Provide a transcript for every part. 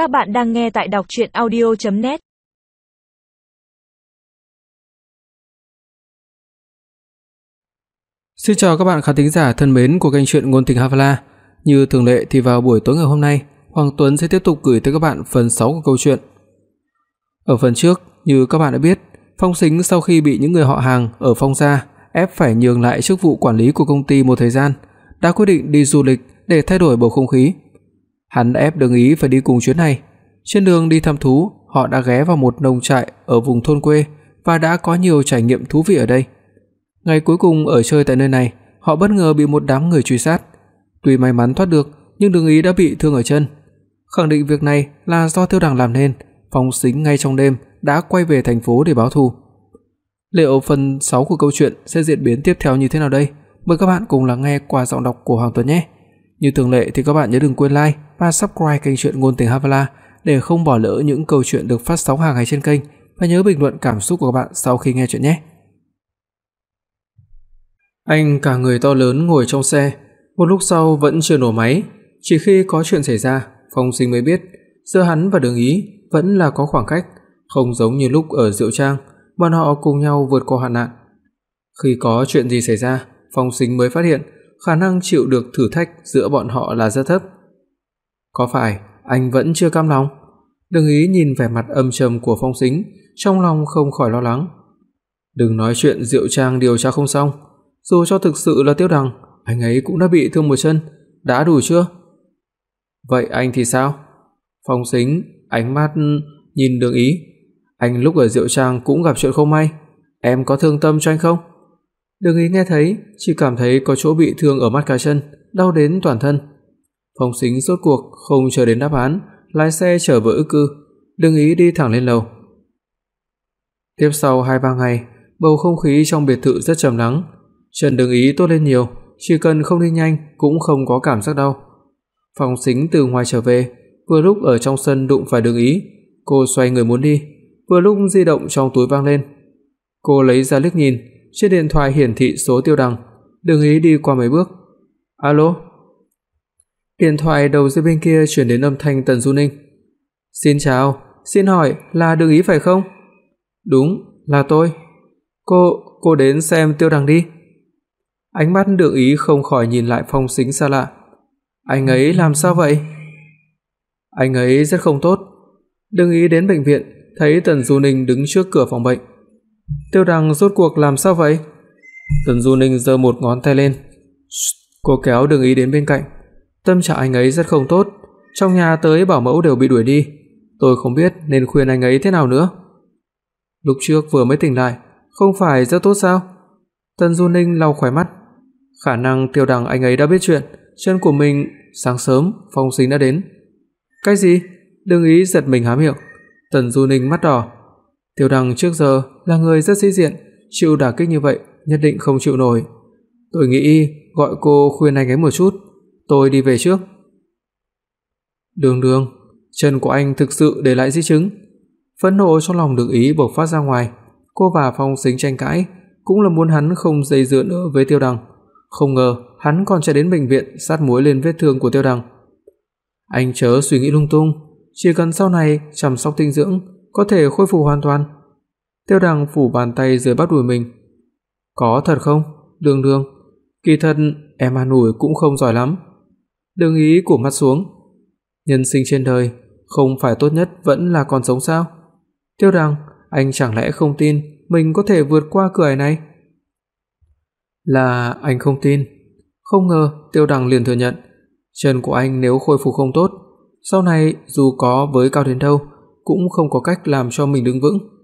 Các bạn đang nghe tại đọc audio net Xin chào các bạn khán thính giả thân mến của kênh truyện ngôn tình Havala. Như thường lệ thì vào buổi tối ngày hôm nay, Hoàng Tuấn sẽ tiếp tục gửi tới các bạn phần 6 của câu chuyện. Ở phần trước, như các bạn đã biết, Phong Sính sau khi bị những người họ hàng ở Phong gia ép phải nhường lại chức vụ quản lý của công ty một thời gian, đã quyết định đi du lịch để thay đổi bầu không khí. Hắn đã ép Đường Ý phải đi cùng chuyến này. Trên đường đi thăm thú, họ đã ghé vào một nông trại ở vùng thôn quê và đã có nhiều trải nghiệm thú vị ở đây. Ngày cuối cùng ở chơi tại nơi này, họ bất ngờ bị một đám người truy sát. Tuy may mắn thoát được, nhưng Đường Ý đã bị thương ở chân. Khẳng định việc này là do Tiêu Đằng làm nên, Phong Sính ngay trong đêm đã quay về thành phố để báo thù. Liệu phần 6 của câu chuyện sẽ diễn biến tiếp theo như thế nào đây? Mời các bạn cùng lắng nghe qua giọng đọc của Hoàng Tuấn nhé. Như thường lệ thì các bạn nhớ đừng quên like và subscribe kênh truyện ngôn tình Havala để không bỏ lỡ những câu chuyện được phát sóng hàng ngày trên kênh và nhớ bình luận cảm xúc của các bạn sau khi nghe chuyện nhé. Anh cả người to lớn ngồi trong xe, một lúc sau vẫn chưa nổ máy, chỉ khi có chuyện xảy ra, Phong Sinh mới biết giữa hắn và Đường Ý vẫn là có khoảng cách, không giống như lúc ở Diệu Trang, bọn họ cùng nhau vượt qua hạn nạn. Khi có chuyện gì xảy ra, Phong Sinh mới phát hiện khả năng chịu được thử thách giữa bọn họ là rất thấp. Có phải anh vẫn chưa cam lòng? Đừng ý nhìn vẻ mặt âm trầm của Phong Sính, trong lòng không khỏi lo lắng. Đừng nói chuyện Diệu Trang điều tra không xong, dù cho thực sự là Tiêu Đằng, anh ấy cũng đã bị thương một chân, đã đủ chưa? Vậy anh thì sao? Phong Sính ánh mắt nhìn Đường Ý, anh lúc ở Diệu Trang cũng gặp chuyện không may, em có thương tâm cho anh không? Đường Ý nghe thấy, chỉ cảm thấy có chỗ bị thương ở mắt cá chân, đau đến toàn thân. Phong Sính rốt cuộc không chờ đến đáp án, lái xe trở về ức cư, Đường Ý đi thẳng lên lầu. Tiếp sau 2-3 ngày, bầu không khí trong biệt thự rất trầm lắng, Trần Đường Ý tốt lên nhiều, chỉ cần không đi nhanh cũng không có cảm giác đau. Phong Sính từ ngoài trở về, vừa lúc ở trong sân đụng phải Đường Ý, cô xoay người muốn đi, vừa lúc di động trong túi vang lên. Cô lấy ra liếc nhìn, trên điện thoại hiển thị số Tiêu Đằng, Đường Ý đi qua mấy bước. "Alo?" Điện thoại đầu dây bên kia truyền đến âm thanh Tần Du Ninh. "Xin chào, xin hỏi là Đường Ý phải không?" "Đúng, là tôi." "Cô, cô đến xem Tiêu Đằng đi." Ánh mắt Đường Ý không khỏi nhìn lại Phong Sính xa lạ. "Anh ấy làm sao vậy?" "Anh ấy rất không tốt." Đường Ý đến bệnh viện, thấy Tần Du Ninh đứng trước cửa phòng bệnh. Tiêu Đằng rốt cuộc làm sao vậy? Tần Du Ninh giơ một ngón tay lên. Cô kéo Đường Ý đến bên cạnh. Tâm trạng anh ấy rất không tốt, trong nhà tới bảo mẫu đều bị đuổi đi, tôi không biết nên khuyên anh ấy thế nào nữa. Lúc trước vừa mới tỉnh lại, không phải rất tốt sao? Tần Du Ninh lau khóe mắt. Khả năng Tiêu Đằng anh ấy đã biết chuyện, chân của mình sáng sớm Phong Sính đã đến. Cái gì? Đường Ý giật mình há miệng. Tần Du Ninh mắt đỏ. Tiêu Đằng trước giờ là người rất sĩ diện, chịu đả kích như vậy nhất định không chịu nổi. Tôi nghĩ gọi cô khuyên anh ấy một chút, tôi đi về trước. Đường Đường, chân của anh thực sự để lại di chứng. Phẫn nộ trong lòng Đường Ý bộc phát ra ngoài, cô và Phong Sính tranh cãi, cũng là muốn hắn không dây dưa nữa với Tiêu Đằng. Không ngờ hắn còn chạy đến bệnh viện sát muối lên vết thương của Tiêu Đằng. Anh chớ suy nghĩ lung tung, chỉ cần sau này chăm sóc dinh dưỡng có thể khôi phục hoàn toàn. Tiêu Đằng phủ bàn tay dưới bắp đùi mình. Có thật không? Đường Đường, kỳ thật em ăn ủi cũng không giỏi lắm. Đường ý của mắt xuống. Nhân sinh trên đời, không phải tốt nhất vẫn là còn sống sao? Tiêu Đằng, anh chẳng lẽ không tin mình có thể vượt qua cửa ải này? Là anh không tin. Không ngờ Tiêu Đằng liền thừa nhận, chân của anh nếu khôi phục không tốt, sau này dù có với cao đến đâu cũng không có cách làm cho mình đứng vững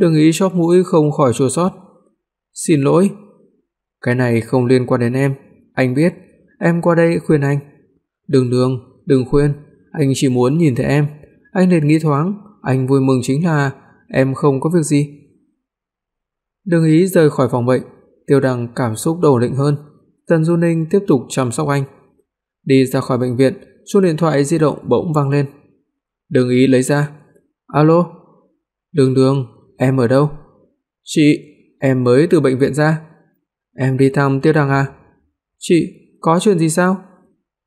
đừng ý chóp mũi không khỏi chua xót. "Xin lỗi, cái này không liên quan đến em, anh biết, em qua đây khuyên anh." "Đừng đường, đừng khuyên, anh chỉ muốn nhìn thấy em, anh nên nghĩ thoáng, anh vui mừng chính là em không có việc gì." Đường ý rời khỏi phòng bệnh, Tiêu Đằng cảm xúc đổ định hơn, Tần Du Ninh tiếp tục chăm sóc anh. Đi ra khỏi bệnh viện, chuông điện thoại di động bỗng vang lên. Đường ý lấy ra. "Alo? Đường Đường, em ở đâu?" "Chị, em mới từ bệnh viện ra." "Em đi thăm Tiêu Đằng à?" "Chị, có chuyện gì sao?"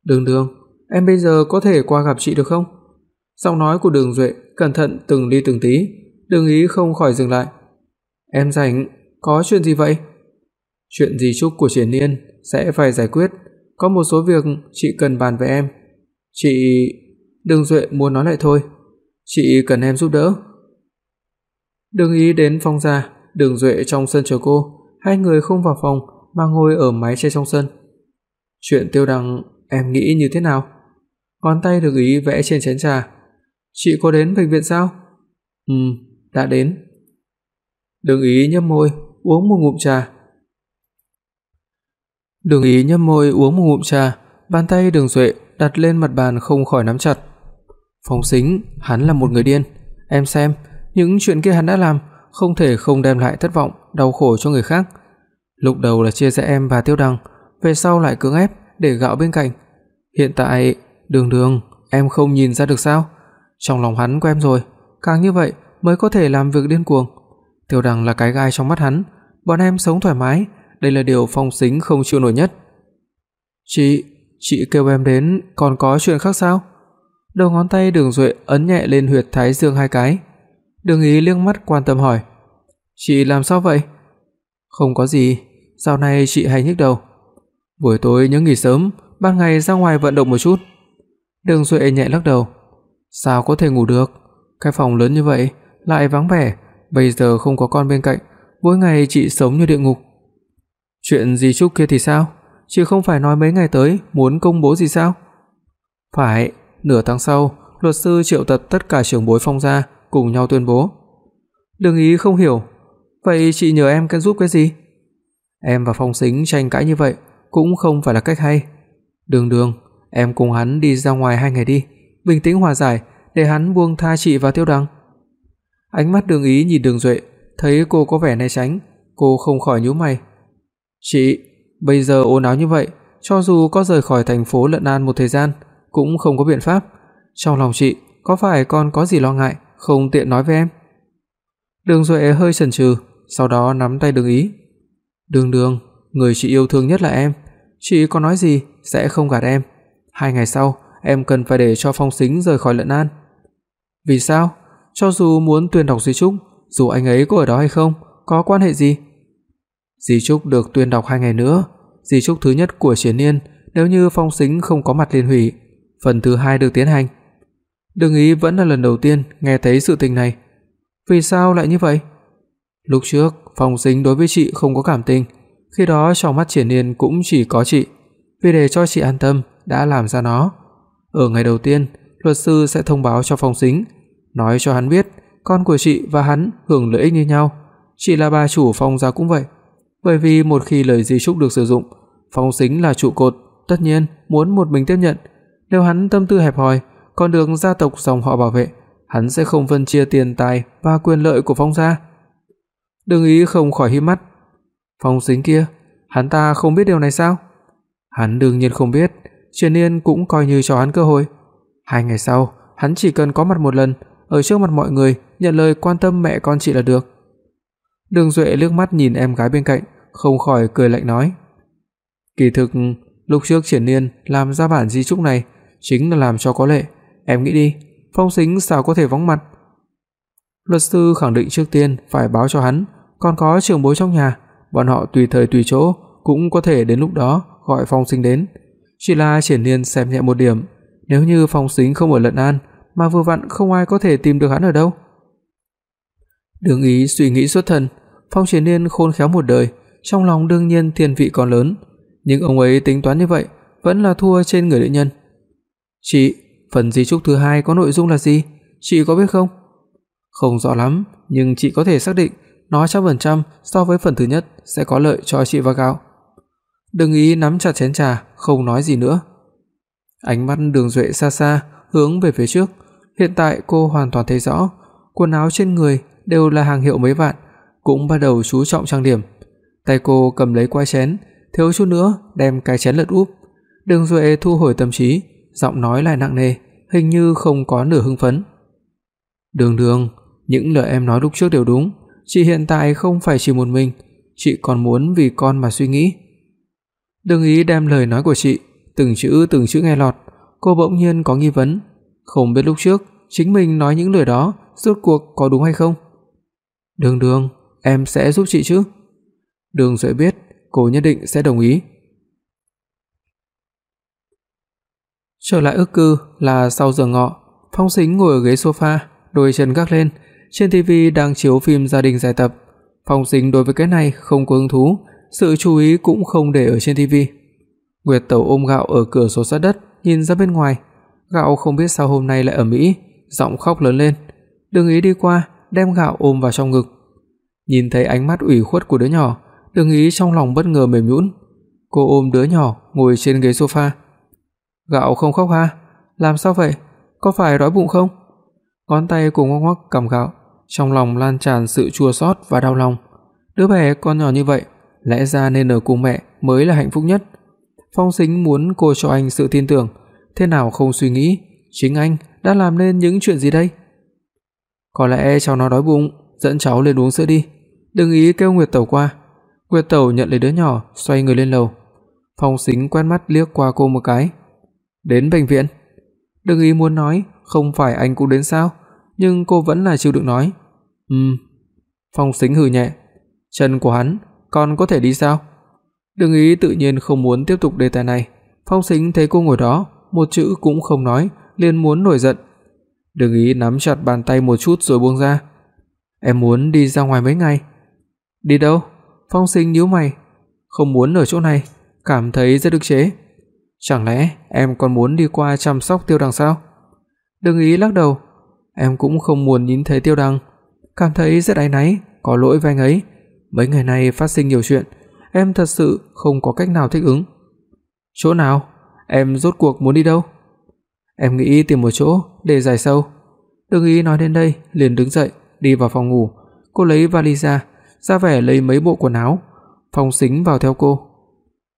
"Đường Đường, em bây giờ có thể qua gặp chị được không?" Giọng nói của Đường Duệ cẩn thận từng ly từng tí, Đường Ý không khỏi dừng lại. "Em rảnh, có chuyện gì vậy?" "Chuyện gì chúc của Triển Nhiên sẽ phải giải quyết, có một số việc chị cần bàn với em." "Chị..." Đường Duệ muốn nói lại thôi. "Chị cần em giúp đỡ." Đường Ý đến phòng ra, Đường Duệ trong sân chờ cô, hai người không vào phòng mà ngồi ở mái che trong sân. "Chuyện Tiêu Đằng em nghĩ như thế nào?" Ngón tay Đường Ý vẽ trên chén trà. "Chị có đến bệnh viện sao?" "Ừm, đã đến." Đường Ý nhếch môi, uống một ngụm trà. Đường Ý nhếch môi uống một ngụm trà, bàn tay Đường Duệ đặt lên mặt bàn không khỏi nắm chặt. Phong Sính, hắn là một người điên, em xem, những chuyện kia hắn đã làm, không thể không đem lại thất vọng, đau khổ cho người khác. Lúc đầu là chia rẽ em và Tiêu Đằng, về sau lại cưỡng ép để gạo bên cạnh. Hiện tại, Đường Đường, em không nhìn ra được sao? Trong lòng hắn quen em rồi, càng như vậy mới có thể làm việc điên cuồng. Tiêu Đằng là cái gai trong mắt hắn, bọn em sống thoải mái, đây là điều Phong Sính không chịu nổi nhất. "Chị, chị kêu em đến còn có chuyện khác sao?" Đầu ngón tay Đường Duệ ấn nhẹ lên huyệt thái dương hai cái. Đường Ý liếc mắt quan tâm hỏi: "Chị làm sao vậy?" "Không có gì, dạo này chị hay nhức đầu. Buổi tối nhớ nghỉ sớm, ban ngày ra ngoài vận động một chút." Đường Duệ nhẹ lắc đầu. "Sao có thể ngủ được? Cái phòng lớn như vậy lại vắng vẻ, bây giờ không có con bên cạnh, mỗi ngày chị sống như địa ngục." "Chuyện gì chúc kia thì sao? Chị không phải nói mấy ngày tới muốn công bố gì sao?" "Phải, nửa tháng sau, luật sư triệu tập tất cả trưởng bối Phong gia cùng nhau tuyên bố." Đường Ý không hiểu, "Vậy chị nhờ em cần giúp cái gì?" "Em và Phong Sính tranh cãi như vậy cũng không phải là cách hay. Đường Đường, em cùng hắn đi ra ngoài hai ngày đi, bình tĩnh hòa giải để hắn buông tha chị và Tiêu Đăng." Ánh mắt Đường Ý nhìn Đường Duệ, thấy cô có vẻ né tránh, cô không khỏi nhíu mày. "Chị, bây giờ ồn ào như vậy, cho dù có rời khỏi thành phố Lận An một thời gian cũng không có biện pháp. Trong lòng chị có phải còn có gì lo ngại, không tiện nói với em?" Đường Duệ hơi chần chừ, sau đó nắm tay Đường Ý. "Đường Đường, người chị yêu thương nhất là em, chị có nói gì sẽ không gạt em. Hai ngày sau, em cần phải để cho Phong Sính rời khỏi Lận An." "Vì sao? Cho dù muốn tuyên đọc di chúc, dù anh ấy có ở đó hay không, có quan hệ gì?" Di chúc được tuyên đọc hai ngày nữa, di chúc thứ nhất của Triển Nhiên nếu như Phong Sính không có mặt liền hủy, phần thứ hai được tiến hành. Đường Ý vẫn là lần đầu tiên nghe thấy sự tình này. Vì sao lại như vậy? Lúc trước, Phong Sính đối với chị không có cảm tình, khi đó trong mắt Triển Nhiên cũng chỉ có chị, vì để cho chị an tâm đã làm ra nó. Ở ngày đầu tiên, luật sư sẽ thông báo cho Phong Sính, nói cho hắn biết con của chị và hắn hưởng lợi ích như nhau, chị là bà chủ Phong gia cũng vậy. Bởi vì một khi lời di chúc được sử dụng, Phong Sính là trụ cột, tất nhiên muốn một mình tiếp nhận, nếu hắn tâm tư hẹp hòi, còn được gia tộc dòng họ bảo vệ, hắn sẽ không phân chia tiền tài và quyền lợi của Phong gia. Đừng ý không khỏi híp mắt. Phong Sính kia, hắn ta không biết điều này sao? Hắn đương nhiên không biết, Triển Nhiên cũng coi như cho hắn cơ hội. Hai ngày sau, hắn chỉ cần có mặt một lần, ở trước mặt mọi người nhận lời quan tâm mẹ con chị là được. Đường Duệ liếc mắt nhìn em gái bên cạnh, không khỏi cười lạnh nói: "Kỳ thực, lúc trước Triển Nhiên làm ra bản di chúc này chính là làm cho có lệ, em nghĩ đi, Phong Sính sao có thể vắng mặt?" Luật sư khẳng định trước tiên phải báo cho hắn, còn có trưởng bối trong nhà, bọn họ tùy thời tùy chỗ cũng có thể đến lúc đó gọi Phong Sính đến. Chỉ là Triển Nhiên xem nhẹ một điểm, nếu như Phong Sính không ở Lận An, mà vừa vặn không ai có thể tìm được hắn ở đâu. Đường Ý suy nghĩ xuất thần, Phong Triển Nhiên khôn khéo một đời, trong lòng đương nhiên thiên vị còn lớn, nhưng ông ấy tính toán như vậy vẫn là thua trên người đệ nhân. "Chị, phần di chúc thứ hai có nội dung là gì? Chị có biết không?" "Không rõ lắm, nhưng chị có thể xác định nó trăm phần trăm so với phần thứ nhất sẽ có lợi cho chị và Gạo." Đừng ý nắm chặt chén trà, không nói gì nữa. Ánh mắt Đường Duệ xa xa hướng về phía trước, hiện tại cô hoàn toàn thấy rõ, quần áo trên người đều là hàng hiệu mấy vạn, cũng bắt đầu chú trọng trang điểm. Tay cô cầm lấy quai chén, thiếu chút nữa đem cái chén lật úp. Đường Duệ thu hồi tâm trí, giọng nói lại nặng nề, hình như không có nửa hưng phấn. "Đường Đường, những lời em nói lúc trước đều đúng, chị hiện tại không phải chỉ một mình, chị còn muốn vì con mà suy nghĩ." Đường Ý đem lời nói của chị từng chữ từng chữ nghe lọt, cô bỗng nhiên có nghi vấn, không biết lúc trước chính mình nói những lời đó rốt cuộc có đúng hay không. Đường Đường, em sẽ giúp chị chứ? Đường Duệ biết cô nhất định sẽ đồng ý. Trở lại ức cư là sau giờ ngọ, Phong Sính ngồi ở ghế sofa, đôi chân gác lên, trên tivi đang chiếu phim gia đình giải tập. Phong Sính đối với cái này không có hứng thú, sự chú ý cũng không để ở trên tivi. Nguyệt Tẩu ôm gạo ở cửa sổ sát đất, nhìn ra bên ngoài. Gạo không biết sao hôm nay lại ở Mỹ, giọng khóc lớn lên. Đường Ý đi qua, đem gạo ôm vào trong ngực. Nhìn thấy ánh mắt ủy khuất của đứa nhỏ, Đường Ý trong lòng bất ngờ mềm nhũn. Cô ôm đứa nhỏ ngồi trên ghế sofa. "Gạo không khóc ha? Làm sao vậy? Có phải đói bụng không?" Ngón tay của ngoắc ngoắc cầm gạo, trong lòng lan tràn sự chua xót và đau lòng. Đứa bé con nhỏ như vậy, lẽ ra nên ở cùng mẹ mới là hạnh phúc nhất. Phong Sính muốn cô cho anh sự tin tưởng, thế nào không suy nghĩ, chính anh đã làm nên những chuyện gì đây? Có lẽ cháu nó đói bụng, dẫn cháu lên uống sữa đi. Đừng ý kêu Nguyệt Tẩu qua. Nguyệt Tẩu nhận lấy đứa nhỏ, xoay người lên lầu. Phong Sính quét mắt liếc qua cô một cái. Đến bệnh viện. Đừng ý muốn nói, không phải anh cũng đến sao, nhưng cô vẫn là chịu đựng nói. Ừm. Phong Sính hừ nhẹ. Chân của hắn còn có thể đi sao? Đừng ý tự nhiên không muốn tiếp tục đề tài này. Phong Sính thấy cô ngồi đó, một chữ cũng không nói, liền muốn nổi giận. Đừng ý nắm chặt bàn tay một chút rồi buông ra. Em muốn đi ra ngoài mấy ngày. Đi đâu? Phong Sính nhíu mày, không muốn ở chỗ này, cảm thấy rất ức chế. Chẳng lẽ em còn muốn đi qua chăm sóc Tiêu Đằng sao? Đừng ý lắc đầu, em cũng không muốn nhìn thấy Tiêu Đằng, cảm thấy rất áy náy, có lỗi với anh ấy. Mấy ngày nay phát sinh nhiều chuyện, em thật sự không có cách nào thích ứng. Chỗ nào? Em rốt cuộc muốn đi đâu? Em nghĩ tìm một chỗ để giải sâu. Đừng ý nói đến đây, liền đứng dậy, đi vào phòng ngủ, cô lấy vali ra, ra vẻ lấy mấy bộ quần áo, Phong Sính vào theo cô.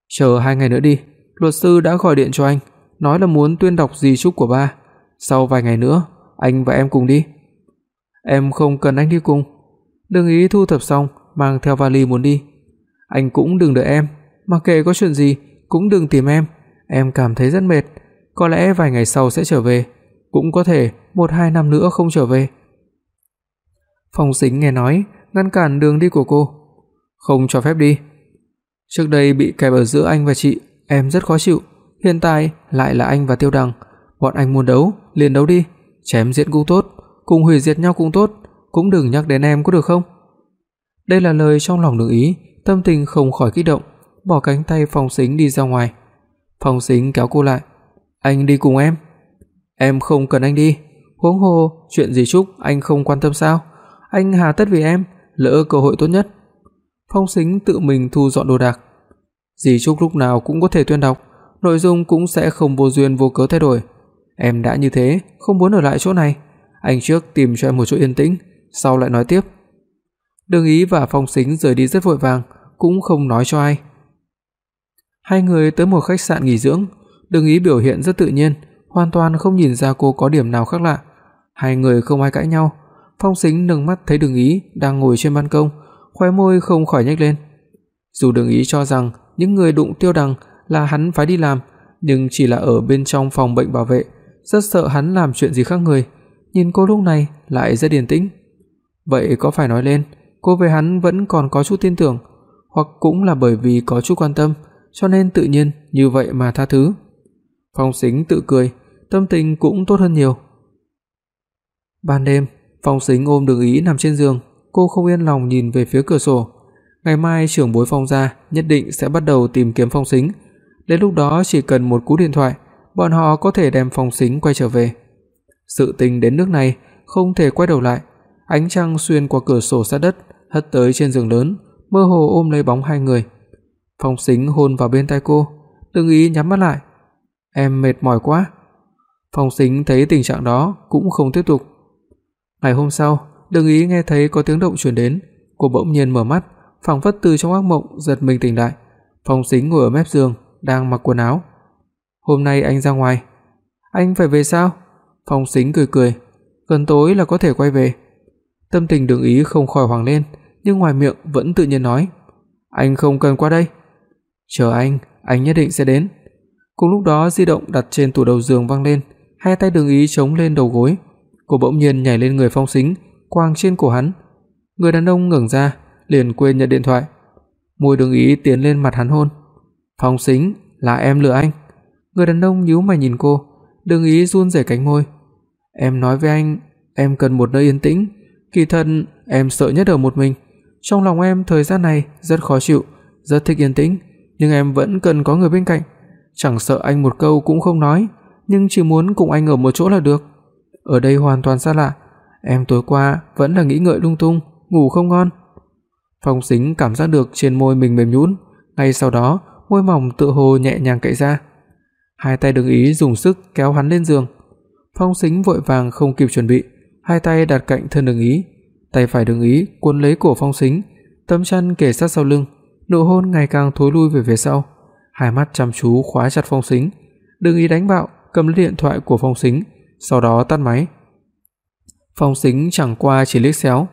Chờ hai ngày nữa đi, luật sư đã gọi điện cho anh, nói là muốn tuyên đọc di chúc của ba, sau vài ngày nữa anh và em cùng đi. Em không cần anh đi cùng. Đừng ý thu thập xong, mang theo vali muốn đi. Anh cũng đừng đợi em, mặc kệ có chuyện gì cũng đừng tìm em, em cảm thấy rất mệt, có lẽ vài ngày sau sẽ trở về, cũng có thể một hai năm nữa không trở về. Phong Sính nghe nói, ngăn cản đường đi của cô. Không cho phép đi. Trước đây bị kẹp ở giữa anh và chị, em rất khó chịu, hiện tại lại là anh và Tiêu Đằng, bọn anh muốn đấu, liền đấu đi, chém giết cũng tốt, cùng hủy diệt nhau cũng tốt, cũng đừng nhắc đến em có được không? Đây là lời trong lòng Đường Ý, tâm tình không khỏi kích động, bỏ cánh tay Phong Sính đi ra ngoài. Phong Sính kéo cô lại, "Anh đi cùng em." "Em không cần anh đi, huống hồ chuyện gì chúc anh không quan tâm sao? Anh hà tất vì em lỡ cơ hội tốt nhất." Phong Sính tự mình thu dọn đồ đạc. Dì chúc lúc nào cũng có thể tuyên đọc, nội dung cũng sẽ không vô duyên vô cớ thay đổi. Em đã như thế, không muốn ở lại chỗ này, anh trước tìm cho em một chỗ yên tĩnh, sau lại nói tiếp. Đường Ý và Phong Sính rời đi rất vội vàng, cũng không nói cho ai. Hai người tới một khách sạn nghỉ dưỡng, Đường Ý biểu hiện rất tự nhiên, hoàn toàn không nhìn ra cô có điểm nào khác lạ. Hai người không ai cãi nhau, Phong Sính nâng mắt thấy Đường Ý đang ngồi trên ban công, khóe môi không khỏi nhếch lên. Dù Đường Ý cho rằng những người đụng Tiêu Đằng là hắn phải đi làm, nhưng chỉ là ở bên trong phòng bệnh bảo vệ, rất sợ hắn làm chuyện gì khác người. Nhìn cô lúc này lại rất điềm tĩnh. Vậy có phải nói lên, cô về hắn vẫn còn có chút tin tưởng, hoặc cũng là bởi vì có chút quan tâm, cho nên tự nhiên như vậy mà tha thứ. Phong Sính tự cười, tâm tình cũng tốt hơn nhiều. Ban đêm, Phong Sính ôm Đường Ý nằm trên giường, cô không yên lòng nhìn về phía cửa sổ. Ngày mai trưởng bối Phong gia nhất định sẽ bắt đầu tìm kiếm Phong Sính, đến lúc đó chỉ cần một cú điện thoại, bọn họ có thể đem Phong Sính quay trở về. Sự tình đến nước này không thể quay đầu lại, ánh trăng xuyên qua cửa sổ sát đất hất tới trên giường lớn, mơ hồ ôm lấy bóng hai người. Phong Sính hôn vào bên tai cô, từng ý nhắm mắt lại. Em mệt mỏi quá. Phong Sính thấy tình trạng đó cũng không tiếp tục. Ngày hôm sau, Đừng ý nghe thấy có tiếng động truyền đến, cô bỗng nhiên mở mắt, phảng phất từ trong ác mộng giật mình tỉnh lại. Phong Sính ngồi ở mép giường, đang mặc quần áo. "Hôm nay anh ra ngoài." "Anh phải về sao?" Phong Sính cười cười, "Gần tối là có thể quay về." Tâm tình Đường Ý không khỏi hoảng lên, nhưng ngoài miệng vẫn tự nhiên nói, "Anh không cần qua đây." "Chờ anh, anh nhất định sẽ đến." Cùng lúc đó di động đặt trên tủ đầu giường vang lên, hai tay Đường Ý chống lên đầu gối. cô bỗng nhiên nhảy lên người Phong Sính, quàng trên cổ hắn. Người đàn ông ngẩng ra, liền quên nhận điện thoại. Môi Đường Ý tiến lên mặt hắn hôn. "Phong Sính, là em lừa anh." Người đàn ông nhíu mày nhìn cô, Đường Ý run rẩy cánh môi. "Em nói với anh, em cần một nơi yên tĩnh, kỳ thật em sợ nhất ở một mình. Trong lòng em thời gian này rất khó chịu, rất thích yên tĩnh, nhưng em vẫn cần có người bên cạnh. Chẳng sợ anh một câu cũng không nói, nhưng chỉ muốn cùng anh ở một chỗ là được. Ở đây hoàn toàn xa lạ, em tối qua vẫn là nghĩ ngợi lung tung, ngủ không ngon." Phong Sính cảm giác được trên môi mình mềm nhũn, ngay sau đó, môi mỏng tựa hồ nhẹ nhàng cạy ra. Hai tay Đường Ý dùng sức kéo hắn lên giường. Phong Sính vội vàng không kịp chuẩn bị, hai tay đặt cạnh thân Đường Ý, tay phải Đường Ý cuốn lấy cổ Phong Sính, tấm chăn kề sát sau lưng, nụ hôn ngày càng thối lui về phía sau, hai mắt chăm chú khóa chặt Phong Sính. Đường Ý đánh bạo, cầm lấy điện thoại của Phong Sính, sau đó tắt máy. Phong Sính chẳng qua chỉ liếc xéo.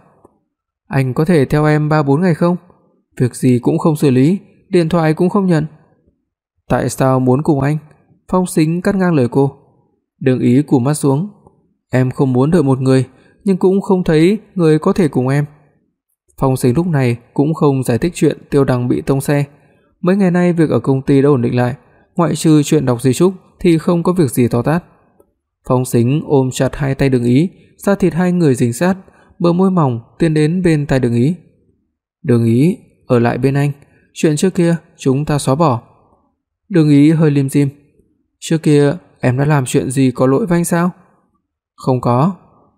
"Anh có thể theo em 3 4 ngày không? Việc gì cũng không xử lý, điện thoại cũng không nhận." "Tại sao muốn cùng anh?" Phong Sính cắt ngang lời cô. Đường Ý cụp mắt xuống, "Em không muốn đợi một người, nhưng cũng không thấy người có thể cùng em." Phong Sính lúc này cũng không giải thích chuyện Tiêu Đằng bị tông xe. Mấy ngày nay việc ở công ty đã ổn định lại, ngoại trừ chuyện đọc di chúc thì không có việc gì to tát. Phong Sính ôm chặt hai tay Đường Ý, da thịt hai người dính sát, bờ môi mỏng tiến đến bên tai Đường Ý. "Đường Ý, ở lại bên anh, chuyện trước kia chúng ta xóa bỏ." Đường Ý hơi lim dim, "Trước kia em đã làm chuyện gì có lỗi với anh sao?" "Không có."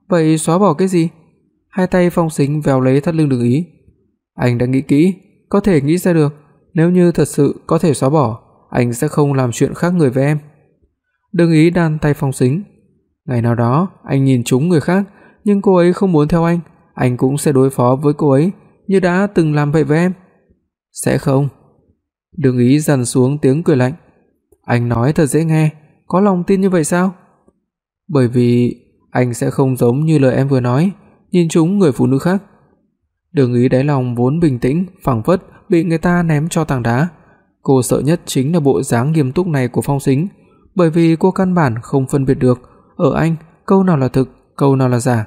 "Vậy xóa bỏ cái gì?" Hai tay Phong Sính véo lấy thắt lưng Đường Ý. "Anh đã nghĩ kỹ, có thể nghĩ ra được, nếu như thật sự có thể xóa bỏ, anh sẽ không làm chuyện khác người với em." Đường Ý đan tay Phong Sính. "Ngày nào đó anh nhìn trúng người khác, nhưng cô ấy không muốn theo anh, anh cũng sẽ đối phó với cô ấy như đã từng làm vậy với em." "Sẽ không." Đường Ý dằn xuống tiếng cười lạnh. Anh nói thật dễ nghe, có lòng tin như vậy sao? Bởi vì anh sẽ không giống như lời em vừa nói, nhìn chúng người phụ nữ khác. Đường Ý đáy lòng vốn bình tĩnh, phảng phất bị người ta ném cho tảng đá. Cô sợ nhất chính là bộ dáng nghiêm túc này của Phong Sính, bởi vì cô căn bản không phân biệt được ở anh câu nào là thực, câu nào là giả.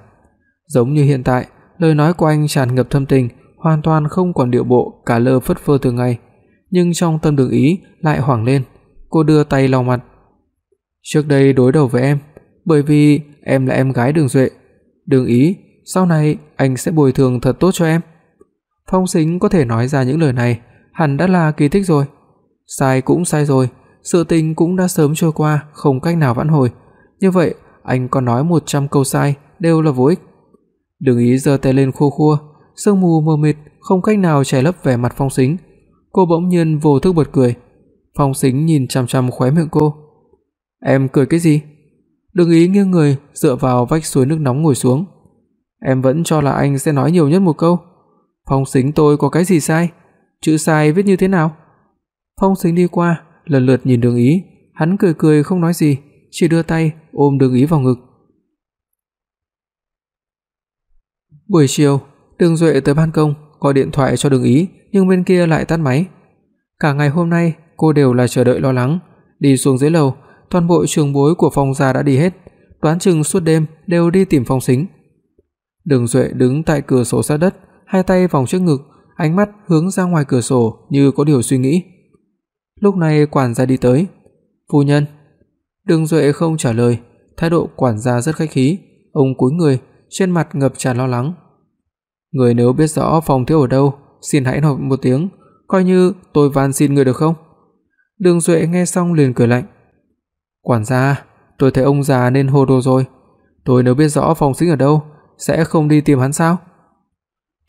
Giống như hiện tại, lời nói của anh tràn ngập thâm tình, hoàn toàn không còn điệu bộ cả lơ phất phơ thường ngày, nhưng trong tâm Đường Ý lại hoảng lên. Cô đưa tay lau mặt. Trước đây đối đầu với em, bởi vì em là em gái Đường Duệ. Đường Ý, sau này anh sẽ bồi thường thật tốt cho em. Phong Sính có thể nói ra những lời này, hẳn đã là kỳ tích rồi. Sai cũng sai rồi, sự tình cũng đã sớm trôi qua, không cách nào vãn hồi. Như vậy, anh có nói 100 câu sai đều là vô ích. Đường Ý giơ tay lên khô khua, sương mù mờ mịt không cách nào che lấp vẻ mặt Phong Sính. Cô bỗng nhiên vô thức bật cười. Phong Sính nhìn chằm chằm khóe miệng cô. "Em cười cái gì?" Đường Ý nghiêng người, dựa vào vách suối nước nóng ngồi xuống. "Em vẫn cho là anh sẽ nói nhiều nhất một câu. Phong Sính tôi có cái gì sai? Chữ sai viết như thế nào?" Phong Sính đi qua, lần lượt nhìn Đường Ý, hắn cười cười không nói gì, chỉ đưa tay ôm Đường Ý vào ngực. Buổi chiều, Đường Duệ tới ban công, gọi điện thoại cho Đường Ý, nhưng bên kia lại tắt máy. Cả ngày hôm nay, cô đều là chờ đợi lo lắng, đi xuống dưới lầu, toàn bộ trường bối của Phong gia đã đi hết, đoán chừng suốt đêm đều đi tìm Phong Sính. Đường Duệ đứng tại cửa sổ sát đất, hai tay vòng trước ngực, ánh mắt hướng ra ngoài cửa sổ như có điều suy nghĩ. Lúc này quản gia đi tới. "Phu nhân." Đường Duệ không trả lời, thái độ quản gia rất khách khí, ông cúi người, trên mặt ngập tràn lo lắng. "Người nếu biết rõ phòng thiếu ở đâu, xin hãy nói một tiếng, coi như tôi van xin người được không?" Đường Duệ nghe xong liền cười lạnh. "Quản gia, tôi thấy ông già nên hồ đồ rồi, tôi nếu biết rõ phòng sinh ở đâu, sẽ không đi tìm hắn sao?"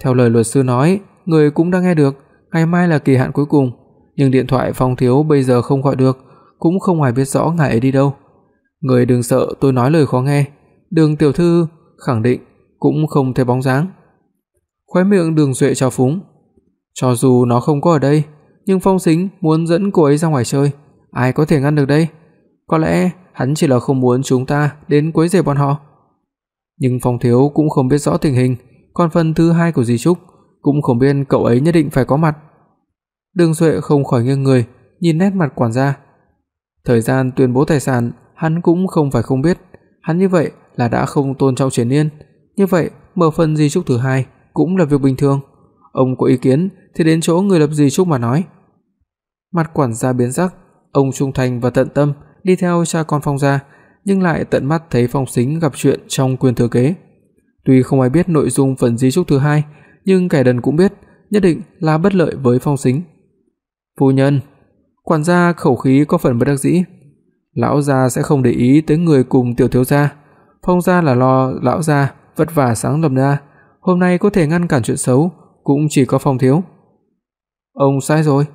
Theo lời luật sư nói, người cũng đã nghe được, ngày mai là kỳ hạn cuối cùng, nhưng điện thoại phòng thiếu bây giờ không gọi được, cũng không ai biết rõ ngài ấy đi đâu. Người đừng sợ tôi nói lời khó nghe, Đường tiểu thư khẳng định cũng không thấy bóng dáng. Khóe miệng Đường Duệ trào phúng, cho dù nó không có ở đây, nhưng Phong Sính muốn dẫn cô ấy ra ngoài chơi, ai có thể ngăn được đây? Có lẽ hắn chỉ là không muốn chúng ta đến quấy rầy bọn họ. Nhưng Phong thiếu cũng không biết rõ tình hình, còn phần thứ hai của Di Trúc cũng không biết cậu ấy nhất định phải có mặt. Đường Duệ không khỏi nghiêng người, nhìn nét mặt quản gia. Thời gian tuyên bố tài sản, hắn cũng không phải không biết, hắn như vậy là đã không tôn trọng Triển Nhiên, như vậy mở phần di chúc thứ hai cũng là việc bình thường. Ông có ý kiến thì đến chỗ người lập di chúc mà nói. Mặt quản gia biến sắc, ông trung thành và tận tâm đi theo cha con Phong gia, nhưng lại tận mắt thấy Phong Sính gặp chuyện trong quyền thừa kế. Tuy không ai biết nội dung phần di chúc thứ hai, nhưng kẻ đần cũng biết, nhất định là bất lợi với Phong Sính. "Phu nhân." Quản gia khẩu khí có phần bất đắc dĩ. Lão gia sẽ không để ý tới người cùng tiểu thiếu gia, Phong gia là lo lão gia vất vả sáng lập ra, hôm nay có thể ngăn cản chuyện xấu cũng chỉ có Phong thiếu. Ông sai rồi,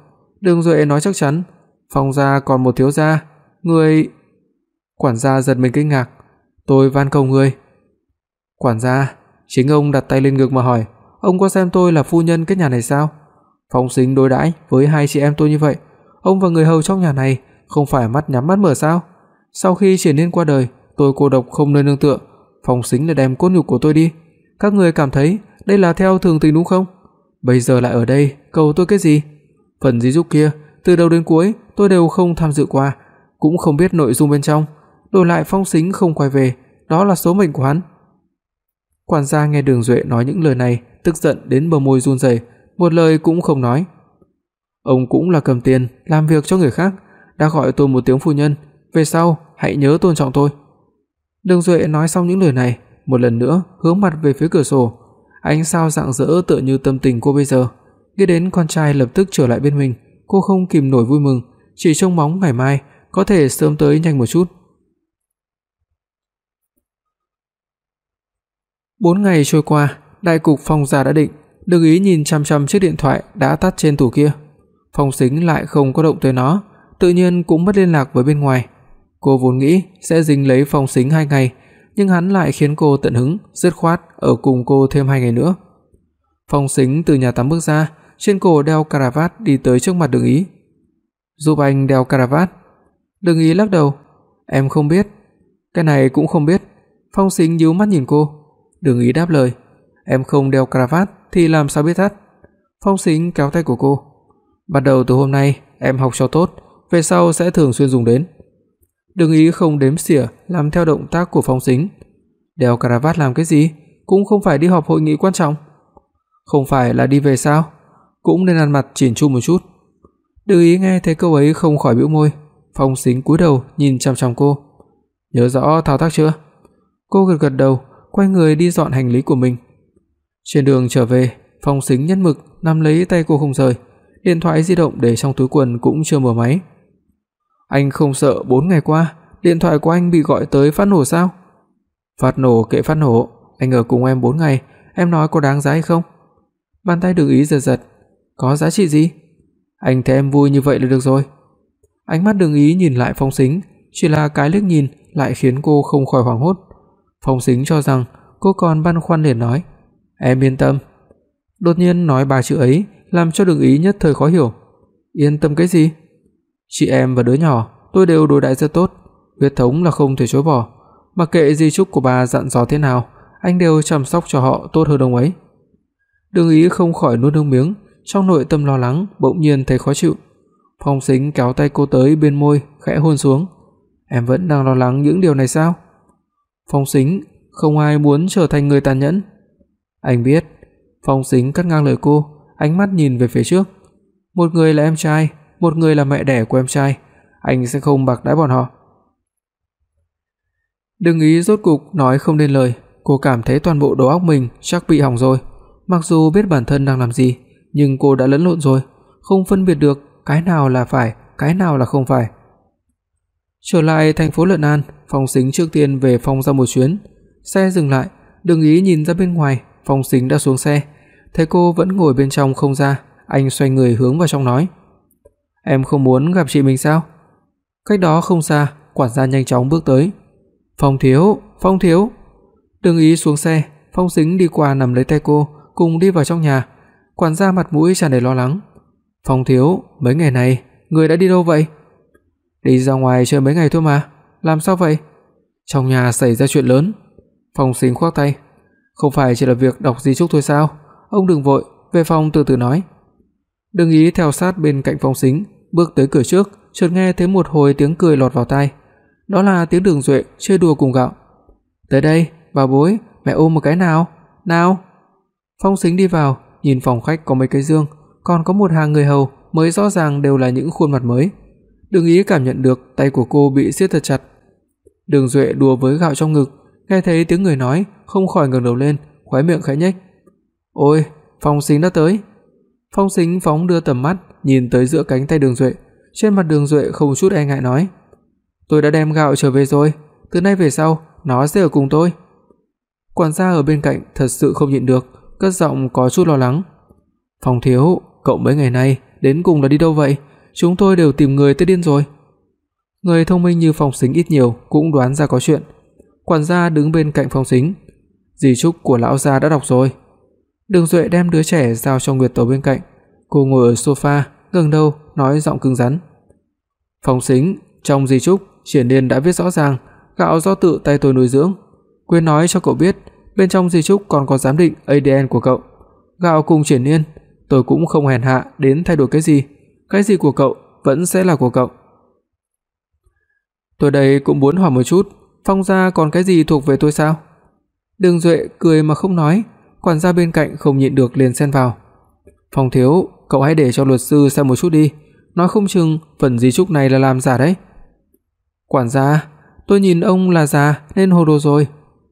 Đường Duệ nói chắc chắn, Phong gia còn một thiếu gia, người Quản gia giật mình kinh ngạc, "Tôi van cầu người." Quản gia, chính ông đặt tay lên ngực mà hỏi, "Ông có xem tôi là phu nhân cái nhà này sao?" Phong Sính đối đãi với hai chị em tôi như vậy, ông và người hầu trong nhà này không phải mắt nhắm mắt mở sao? Sau khi Triển Nhiên qua đời, tôi cô độc không nơi nương tựa, Phong Sính là đem cốt nhục của tôi đi. Các người cảm thấy đây là theo thường tình đúng không? Bây giờ lại ở đây cầu tôi cái gì? Phần di giúp kia, từ đầu đến cuối tôi đều không tham dự qua, cũng không biết nội dung bên trong, đổi lại Phong Sính không quay về, đó là số mệnh của hắn. Quản gia nghe Đường Duệ nói những lời này, tức giận đến bờ môi run rẩy, một lời cũng không nói. Ông cũng là cầm tiền làm việc cho người khác, đã gọi tôi một tiếng phu nhân, về sau hãy nhớ tôn trọng tôi. Đường Duệ nói xong những lời này, một lần nữa hướng mặt về phía cửa sổ, ánh sao rạng rỡ tựa như tâm tình cô bây giờ. Nghĩ đến con trai lập tức trở lại bên mình, cô không kìm nổi vui mừng, chỉ trông mong ngày mai có thể sớm tới nhanh một chút. 4 ngày trôi qua, đại cục Phong gia đã định, Đường ý nhìn chằm chằm chiếc điện thoại đã tắt trên tủ kia. Phong Sính lại không có động tới nó, tự nhiên cũng mất liên lạc với bên ngoài. Cô vốn nghĩ sẽ dính lấy Phong Sính 2 ngày, nhưng hắn lại khiến cô tận hứng, dứt khoát ở cùng cô thêm 2 ngày nữa. Phong Sính từ nhà tắm bước ra, trên cổ đeo caravat đi tới trước mặt Đường Ý. "Giúp anh đeo caravat." Đường Ý lắc đầu, "Em không biết." "Cái này cũng không biết." Phong Sính nhíu mắt nhìn cô. Đường Ý đáp lời, "Em không đeo caravat thì làm sao biết thắt?" Phong Sính kéo tay của cô. "Bắt đầu từ hôm nay, em học cho tốt, về sau sẽ thường xuyên dùng đến." Đừng ý không đếm xỉa làm theo động tác của Phong Sính. Đeo vạt làm cái gì? Cũng không phải đi họp hội nghị quan trọng. Không phải là đi về sao? Cũng nên ăn mặt chỉn chu một chút. Đừng ý nghe thấy câu ấy không khỏi bĩu môi, Phong Sính cúi đầu nhìn chằm chằm cô. Nhớ rõ thao tác chưa? Cô gật gật đầu, quay người đi dọn hành lý của mình. Trên đường trở về, Phong Sính nhẫn mực nắm lấy tay cô không rời, điện thoại di động để trong túi quần cũng chưa mở máy. Anh không sợ 4 ngày qua điện thoại của anh bị gọi tới phát nổ sao? Phát nổ kệ phát nổ, anh ở cùng em 4 ngày, em nói có đáng giá hay không? Bàn tay Đường Ý giật giật, có giá trị gì? Anh thấy em vui như vậy là được rồi. Ánh mắt Đường Ý nhìn lại Phong Sính, chỉ là cái liếc nhìn lại khiến cô không khỏi hoảng hốt. Phong Sính cho rằng cô còn băn khoăn liền nói, "Em yên tâm." Đột nhiên nói ba chữ ấy, làm cho Đường Ý nhất thời khó hiểu. Yên tâm cái gì? Chị em và đứa nhỏ tôi đều đối đãi rất tốt, huyết thống là không thể chối bỏ, mặc kệ di chúc của bà dặn dò thế nào, anh đều chăm sóc cho họ tốt hơn ông ấy. Đường Ý không khỏi nuốt nước miếng, trong nội tâm lo lắng bỗng nhiên thấy khó chịu. Phong Sính kéo tay cô tới bên môi, khẽ hôn xuống. "Em vẫn đang lo lắng những điều này sao?" Phong Sính, không ai muốn trở thành người tàn nhẫn. Anh biết. Phong Sính cắt ngang lời cô, ánh mắt nhìn về phía trước. Một người là em trai, một người là mẹ đẻ của em trai, anh sẽ không bạc đãi bọn họ. Đừng ý rốt cục nói không nên lời, cô cảm thấy toàn bộ đầu óc mình chắc bị hỏng rồi. Mặc dù biết bản thân đang làm gì, nhưng cô đã lẫn lộn rồi, không phân biệt được cái nào là phải, cái nào là không phải. Trở lại thành phố Lận An, Phong Sính trước tiên về phòng ra một chuyến. Xe dừng lại, Đừng ý nhìn ra bên ngoài, Phong Sính đã xuống xe, thấy cô vẫn ngồi bên trong không ra, anh xoay người hướng vào trong nói: "Em không muốn gặp chị mình sao?" Cách đó không xa, quản gia nhanh chóng bước tới. "Phong thiếu, Phong thiếu." Đừng ý xuống xe, Phong Sính đi qua nắm lấy tay cô, cùng đi vào trong nhà. Quản gia mặt mũi tràn đầy lo lắng. "Phong thiếu, mấy ngày này người đã đi đâu vậy?" "Đi ra ngoài chơi mấy ngày thôi mà, làm sao vậy?" "Trong nhà xảy ra chuyện lớn." Phong Sính khoác tay. "Không phải chỉ là việc đọc di chúc thôi sao? Ông đừng vội, về phòng từ từ nói." Đương ý theo sát bên cạnh Phong Sính, bước tới cửa trước, chợt nghe thấy một hồi tiếng cười lọt vào tai. Đó là tiếng Đường Duệ chơi đùa cùng gạo. "Tới đây, bà bối, mẹ ôm một cái nào, nào." Phong Sính đi vào, nhìn phòng khách có mấy cái giường, còn có một hàng người hầu, mới rõ ràng đều là những khuôn mặt mới. Đường Ý cảm nhận được tay của cô bị siết thật chặt. Đường Duệ đùa với gạo trong ngực, nghe thấy tiếng người nói, không khỏi ngẩng đầu lên, khóe miệng khẽ nhếch. "Ôi, Phong Sính đã tới." Phong Sính phóng đưa tầm mắt nhìn tới giữa cánh tay Đường Duệ, trên mặt Đường Duệ không chút e ngại nói: "Tôi đã đem gạo trở về rồi, từ nay về sau nó sẽ ở cùng tôi." Quản gia ở bên cạnh thật sự không nhịn được, cất giọng có chút lo lắng. "Phong thiếu, cậu mấy ngày nay đến cùng là đi đâu vậy? Chúng tôi đều tìm người tới điên rồi." Người thông minh như Phong Sính ít nhiều cũng đoán ra có chuyện. Quản gia đứng bên cạnh Phong Sính, "Di chúc của lão gia đã đọc rồi." Đường Duệ đem đứa trẻ giao cho Nguyệt Tố bên cạnh, cô ngồi ở sofa, ngẩng đầu nói giọng cứng rắn. "Phong Sính, trong di chúc, Triển Điên đã viết rõ ràng, gạo do tự tay tôi nuôi dưỡng, quên nói cho cậu biết, bên trong di chúc còn có giám định ADN của cậu. Gạo cùng Triển Điên, tôi cũng không hèn hạ đến thay đổi cái gì, cái gì của cậu vẫn sẽ là của cậu." Tôi đây cũng muốn hỏi một chút, Phong gia còn cái gì thuộc về tôi sao? Đường Duệ cười mà không nói, quản gia bên cạnh không nhịn được liền xen vào. "Phong thiếu, cậu hãy để cho luật sư xem một chút đi, nói không chừng phần di chúc này là làm giả đấy." "Quản gia, tôi nhìn ông là già nên hồ đồ rồi."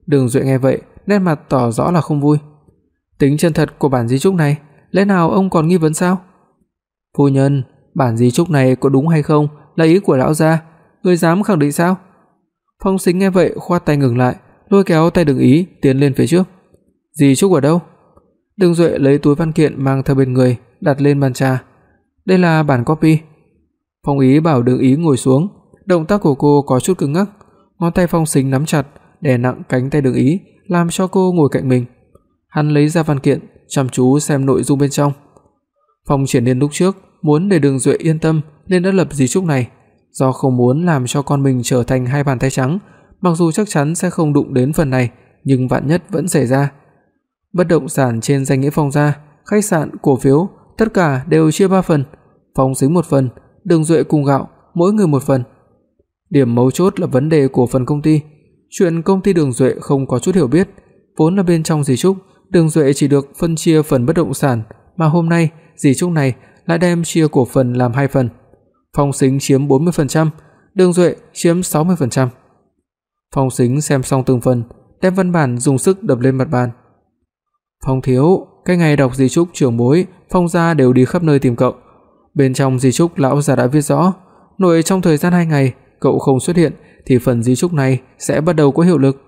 Đường Duệ nghe vậy, nét mặt tỏ rõ là không vui. "Tính chân thật của bản di chúc này, lẽ nào ông còn nghi vấn sao?" "Phu nhân, bản di chúc này có đúng hay không là ý của lão gia, người dám khẳng định sao?" Phong Sính nghe vậy khoát tay ngừng lại, lôi kéo tay Đường Ý tiến lên phía trước dì chúc ở đâu?" Đường Duệ lấy túi văn kiện mang theo bên người, đặt lên bàn trà. "Đây là bản copy." Phong Ý bảo Đường Ý ngồi xuống, động tác của cô có chút cứng ngắc, ngón tay Phong Sính nắm chặt, đè nặng cánh tay Đường Ý, làm cho cô ngồi cạnh mình. Hắn lấy ra văn kiện, chăm chú xem nội dung bên trong. Phong Triển Liên lúc trước muốn để Đường Duệ yên tâm nên đã lập di chúc này, do không muốn làm cho con mình trở thành hai bàn tay trắng, mặc dù chắc chắn sẽ không đụng đến phần này, nhưng vạn nhất vẫn xảy ra. Bất động sản trên danh nghĩa Phong gia, khách sạn, cổ phiếu, tất cả đều chia 3 phần, Phong Sính một phần, Đường Duệ cùng gạo, mỗi người một phần. Điểm mấu chốt là vấn đề của phần công ty, chuyện công ty Đường Duệ không có chút hiểu biết, vốn là bên trong Dì chúc, Đường Duệ chỉ được phân chia phần bất động sản, mà hôm nay Dì chúc này lại đem chia cổ phần làm hai phần. Phong Sính chiếm 40%, Đường Duệ chiếm 60%. Phong Sính xem xong từng phần, đem văn bản dùng sức đập lên mặt bàn. Phong thiếu, cái ngày đọc di chúc trưởng bối, Phong gia đều đi khắp nơi tìm cậu. Bên trong di chúc lão già đã viết rõ, nội trong thời gian 2 ngày cậu không xuất hiện thì phần di chúc này sẽ bắt đầu có hiệu lực.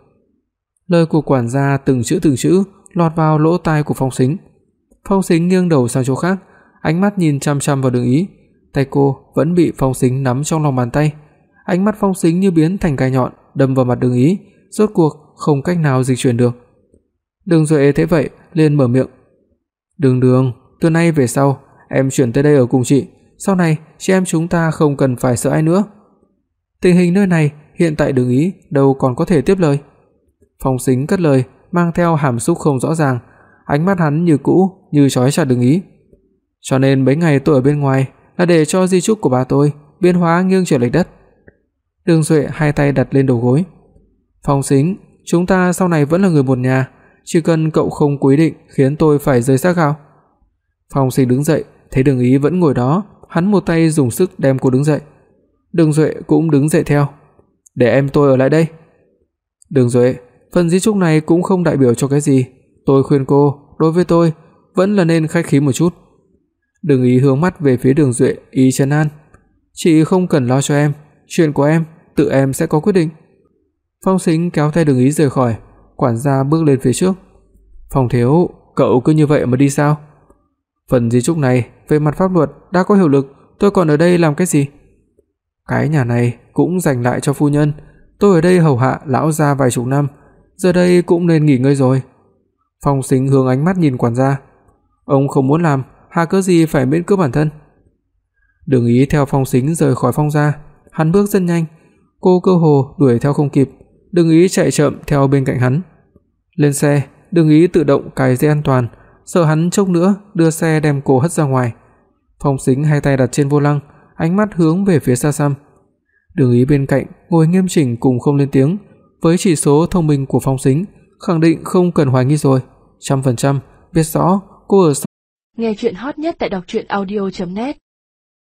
Lời của quản gia từng chữ từng chữ lọt vào lỗ tai của Phong Sính. Phong Sính nghiêng đầu sang chỗ khác, ánh mắt nhìn chăm chăm vào Đường Ý, tay cô vẫn bị Phong Sính nắm trong lòng bàn tay. Ánh mắt Phong Sính như biến thành gai nhọn đâm vào mặt Đường Ý, rốt cuộc không cách nào dịch chuyển được. Đường Duệ thấy vậy, liền mở miệng. "Đường Đường, từ nay về sau, em chuyển tới đây ở cùng chị, sau này chị em chúng ta không cần phải sợ ai nữa." Tình hình nơi này hiện tại Đường Ý đâu còn có thể tiếp lời. Phong Sính cất lời, mang theo hàm xúc không rõ ràng, ánh mắt hắn như cũ, như chói chặt Đường Ý. Cho nên mấy ngày tôi ở bên ngoài là để cho di chúc của bà tôi biến hóa nghiêng trở lệch đất. Đường Duệ hai tay đặt lên đầu gối. Phong Sính, chúng ta sau này vẫn là người một nhà, chỉ cần cậu không quy định khiến tôi phải rời xác gạo. Phong Sinh đứng dậy, thấy Đường Ý vẫn ngồi đó, hắn một tay dùng sức đem cô đứng dậy. Đường Duệ cũng đứng dậy theo. "Để em tôi ở lại đây." "Đường Duệ, phần di chúc này cũng không đại biểu cho cái gì, tôi khuyên cô, đối với tôi vẫn là nên khách khí một chút." Đường Ý hướng mắt về phía Đường Duệ, ý trấn an. "Chị không cần lo cho em, chuyện của em tự em sẽ có quyết định." Phong Sính kéo tay Đường Ý rời khỏi, quản gia bước lên phía trước. "Phong thiếu, cậu cứ như vậy mà đi sao?" "Phần di chúc này về mặt pháp luật đã có hiệu lực, tôi còn ở đây làm cái gì?" "Cái nhà này cũng dành lại cho phu nhân, tôi ở đây hầu hạ lão gia vài chục năm, giờ đây cũng nên nghỉ ngơi rồi." Phong Sính hướng ánh mắt nhìn quản gia. "Ông không muốn làm, hà cớ gì phải miễn cưỡng bản thân?" Đường Ý theo Phong Sính rời khỏi Phong gia, hắn bước rất nhanh, cô cơ hồ đuổi theo không kịp, Đường Ý chạy chậm theo bên cạnh hắn. Lên xe, Đường Ý tự động cài dây an toàn, sợ hắn chốc nữa đưa xe đem cô hất ra ngoài. Phong Sính hai tay đặt trên vô lăng, ánh mắt hướng về phía xa xăm. Đường Ý bên cạnh ngồi nghiêm chỉnh cùng không lên tiếng, với chỉ số thông minh của Phong Sính, khẳng định không cần hoài nghi rồi, trăm phần trăm biết rõ cô ở Nghe truyện hot nhất tại doctruyenaudio.net